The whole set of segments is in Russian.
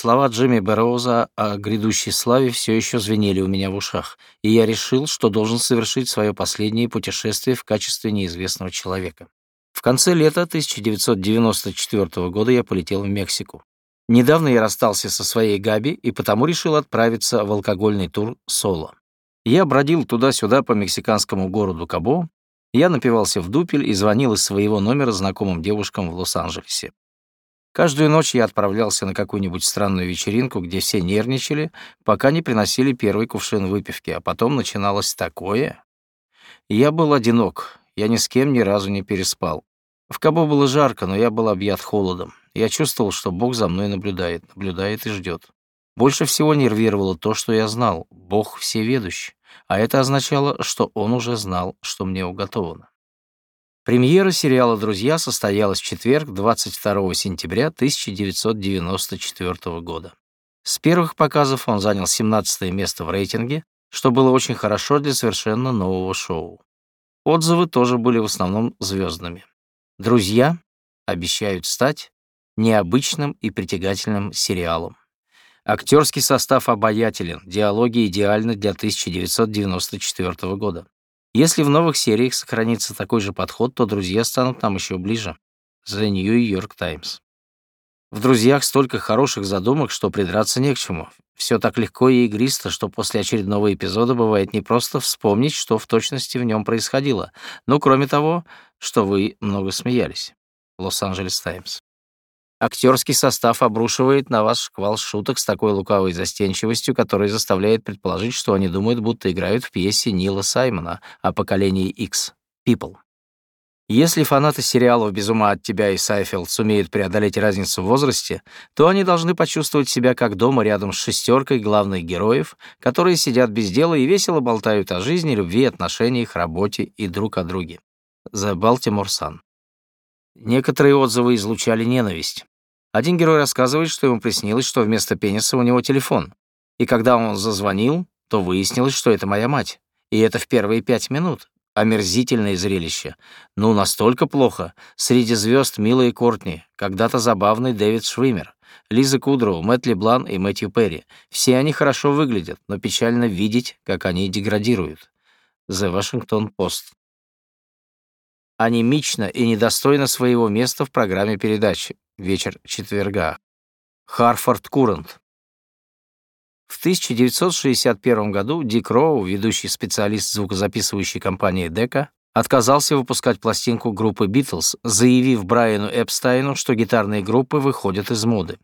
Слова Джимми Бэрроуза о грядущей славе все еще звенели у меня в ушах, и я решил, что должен совершить свое последнее путешествие в качестве неизвестного человека. В конце лета 1994 года я полетел в Мексику. Недавно я расстался со своей Габи и потому решил отправиться в алкогольный тур соло. Я бродил туда-сюда по мексиканскому городу Кабо, я напивался в дупель и звонил из своего номера знакомым девушкам в Лос-Анджелесе. Каждую ночь я отправлялся на какую-нибудь странную вечеринку, где все нервничали, пока не приносили первый кувшин выпивки, а потом начиналось такое. Я был одинок, я ни с кем ни разу не переспал. В Кабо было жарко, но я был объят холодом. Я чувствовал, что Бог за мной наблюдает, наблюдает и ждет. Больше всего нервировало то, что я знал. Бог всеведущ. А это означало, что он уже знал, что мне уготовано. Премьера сериала «Друзья» состоялась в четверг, 22 сентября 1994 года. С первых показов он занял 17 место в рейтинге, что было очень хорошо для совершенно нового шоу. Отзывы тоже были в основном звездными. «Друзья» обещают стать необычным и притягательным сериалом. Актерский состав обаятелен, диалоги идеальны для 1994 года. Если в новых сериях сохранится такой же подход, то друзья станут нам еще ближе. The New York Times. В «Друзьях» столько хороших задумок, что придраться не к чему. Все так легко и игристо, что после очередного эпизода бывает не просто вспомнить, что в точности в нем происходило, но кроме того, что вы много смеялись. Лос-Анджелес Таймс. Актерский состав обрушивает на вас шквал шуток с такой лукавой застенчивостью, которая заставляет предположить, что они думают, будто играют в пьесе Нила Саймона о поколении X — People. Если фанаты сериалов «Без ума от тебя» и «Сайфилд» сумеют преодолеть разницу в возрасте, то они должны почувствовать себя как дома рядом с шестеркой главных героев, которые сидят без дела и весело болтают о жизни, любви, отношениях, работе и друг о друге. The Baltimore Sun. Некоторые отзывы излучали ненависть. Один герой рассказывает, что ему приснилось, что вместо пениса у него телефон. И когда он зазвонил, то выяснилось, что это моя мать. И это в первые пять минут. Омерзительное зрелище. Ну, настолько плохо. Среди звезд Мила и Кортни, когда-то забавный Дэвид Швимер, Лиза Кудроу, Мэтт Леблан и Мэтью Перри. Все они хорошо выглядят, но печально видеть, как они деградируют. The Washington Post анемично и недостойно своего места в программе передачи «Вечер четверга». Харфорд Курант. В 1961 году Дик Роу, ведущий специалист звукозаписывающей компании Decca, отказался выпускать пластинку группы Beatles, заявив Брайану Эпстайну, что гитарные группы выходят из моды.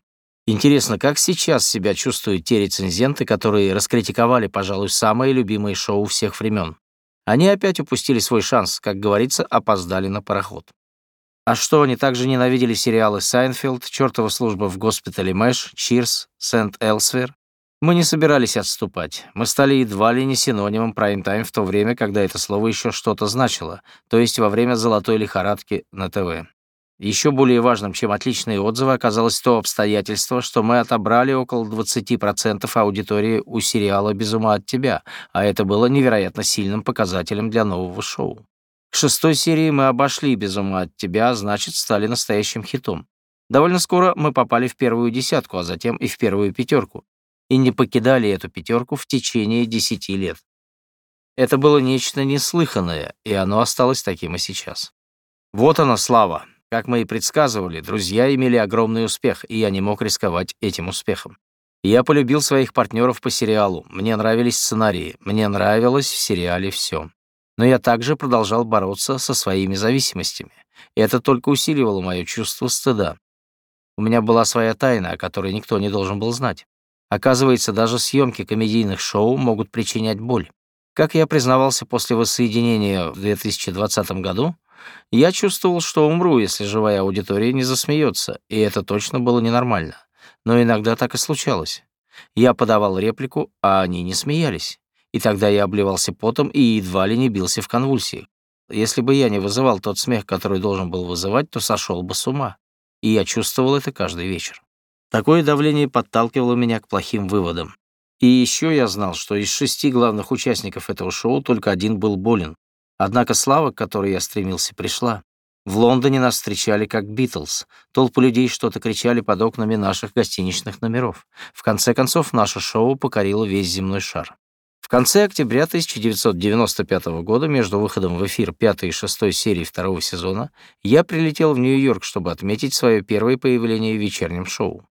Интересно, как сейчас себя чувствуют те рецензенты, которые раскритиковали, пожалуй, самое любимое шоу всех времен. Они опять упустили свой шанс, как говорится, опоздали на пароход. А что, они также ненавидели сериалы «Seinfeld», «Чёртова служба в госпитале Мэш», «Cheers», «St. Elsewhere»? Мы не собирались отступать. Мы стали едва ли не синонимом прайм-тайм в то время, когда это слово еще что-то значило, то есть во время золотой лихорадки на ТВ. Еще более важным, чем отличные отзывы, оказалось то обстоятельство, что мы отобрали около 20% аудитории у сериала «Без ума от тебя», а это было невероятно сильным показателем для нового шоу. К шестой серии мы обошли «Без ума от тебя», а значит, стали настоящим хитом. Довольно скоро мы попали в первую десятку, а затем и в первую пятерку, и не покидали эту пятерку в течение десяти лет. Это было нечто неслыханное, и оно осталось таким и сейчас. Вот она слава, как мы и предсказывали, друзья имели огромный успех, и я не мог рисковать этим успехом. Я полюбил своих партнеров по сериалу, мне нравились сценарии, мне нравилось в сериале все. Но я также продолжал бороться со своими зависимостями. Это только усиливало мое чувство стыда. У меня была своя тайна, о которой никто не должен был знать. Оказывается, даже съемки комедийных шоу могут причинять боль. Как я признавался после воссоединения в 2020 году, я чувствовал, что умру, если живая аудитория не засмеется, и это точно было ненормально. Но иногда так и случалось. Я подавал реплику, а они не смеялись. И тогда я обливался потом и едва ли не бился в конвульсиях. Если бы я не вызывал тот смех, который должен был вызывать, то сошел бы с ума. И я чувствовал это каждый вечер. Такое давление подталкивало меня к плохим выводам. И еще я знал, что из шести главных участников этого шоу только один был болен, Однако слава, к которой я стремился, пришла. В Лондоне нас встречали как Битлз. Толпы людей что-то кричали под окнами наших гостиничных номеров. В конце концов, наше шоу покорило весь земной шар. В конце октября 1995 года, между выходом в эфир пятой и шестой серии второго сезона, я прилетел в Нью-Йорк, чтобы отметить свое первое появление в вечернем шоу.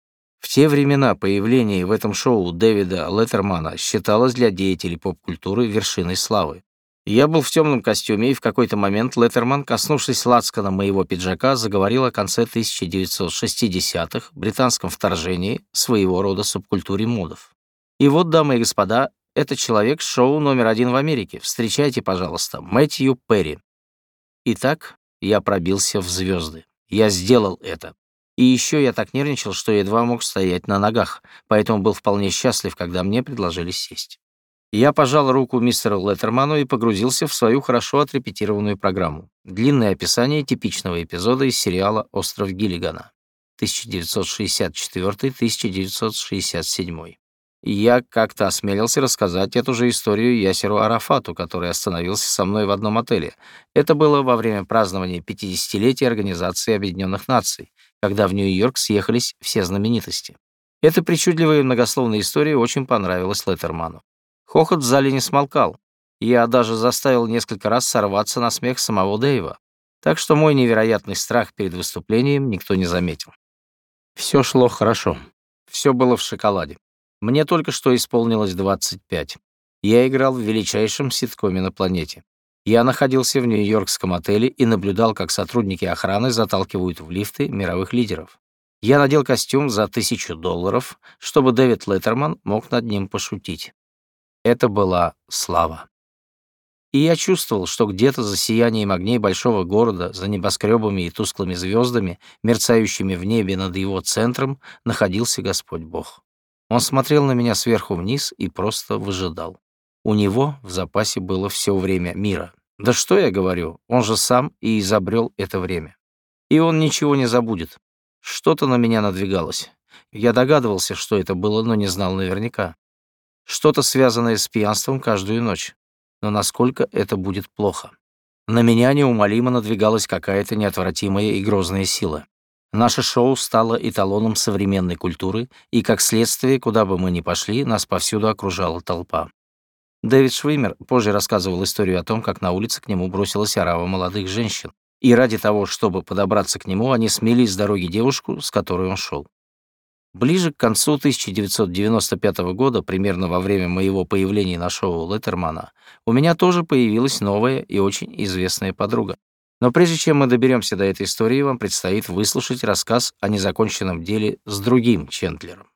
В те времена появление в этом шоу Дэвида Леттермана считалось для деятелей поп-культуры вершиной славы. Я был в темном костюме, и в какой-то момент Леттерман, коснувшись лацкана моего пиджака, заговорил о конце 1960-х, британском вторжении, своего рода субкультуре модов. И вот, дамы и господа, это человек шоу номер один в Америке. Встречайте, пожалуйста, Мэтью Перри. Итак, я пробился в звезды. Я сделал это. И еще я так нервничал, что едва мог стоять на ногах, поэтому был вполне счастлив, когда мне предложили сесть. Я пожал руку мистеру Леттерману и погрузился в свою хорошо отрепетированную программу. Длинное описание типичного эпизода из сериала «Остров Гиллигана» 1964-1967. Я как-то осмелился рассказать эту же историю Ясеру Арафату, который остановился со мной в одном отеле. Это было во время празднования 50-летия Организации Объединенных Наций, когда в Нью-Йорк съехались все знаменитости. Эта причудливая и многословная история очень понравилась Леттерману. Хохот в зале не смолкал. Я даже заставил несколько раз сорваться на смех самого Дэйва. Так что мой невероятный страх перед выступлением никто не заметил. Все шло хорошо. Все было в шоколаде. Мне только что исполнилось 25. Я играл в величайшем ситкоме на планете. Я находился в нью-йоркском отеле и наблюдал, как сотрудники охраны заталкивают в лифты мировых лидеров. Я надел костюм за тысячу долларов, чтобы Дэвид Леттерман мог над ним пошутить. Это была слава. И я чувствовал, что где-то за сиянием огней большого города, за небоскребами и тусклыми звездами, мерцающими в небе над его центром, находился Господь Бог. Он смотрел на меня сверху вниз и просто выжидал. У него в запасе было все время мира. Да что я говорю, он же сам и изобрел это время. И он ничего не забудет. Что-то на меня надвигалось. Я догадывался, что это было, но не знал наверняка. Что-то связанное с пьянством каждую ночь. Но насколько это будет плохо? На меня неумолимо надвигалась какая-то неотвратимая и грозная сила. Наше шоу стало эталоном современной культуры, и, как следствие, куда бы мы ни пошли, нас повсюду окружала толпа. Дэвид Швимер позже рассказывал историю о том, как на улице к нему бросилась орава молодых женщин, и ради того, чтобы подобраться к нему, они смели с дороги девушку, с которой он шел. Ближе к концу 1995 года, примерно во время моего появления на шоу Леттермана, у меня тоже появилась новая и очень известная подруга. Но прежде чем мы доберемся до этой истории, вам предстоит выслушать рассказ о незаконченном деле с другим Чендлером.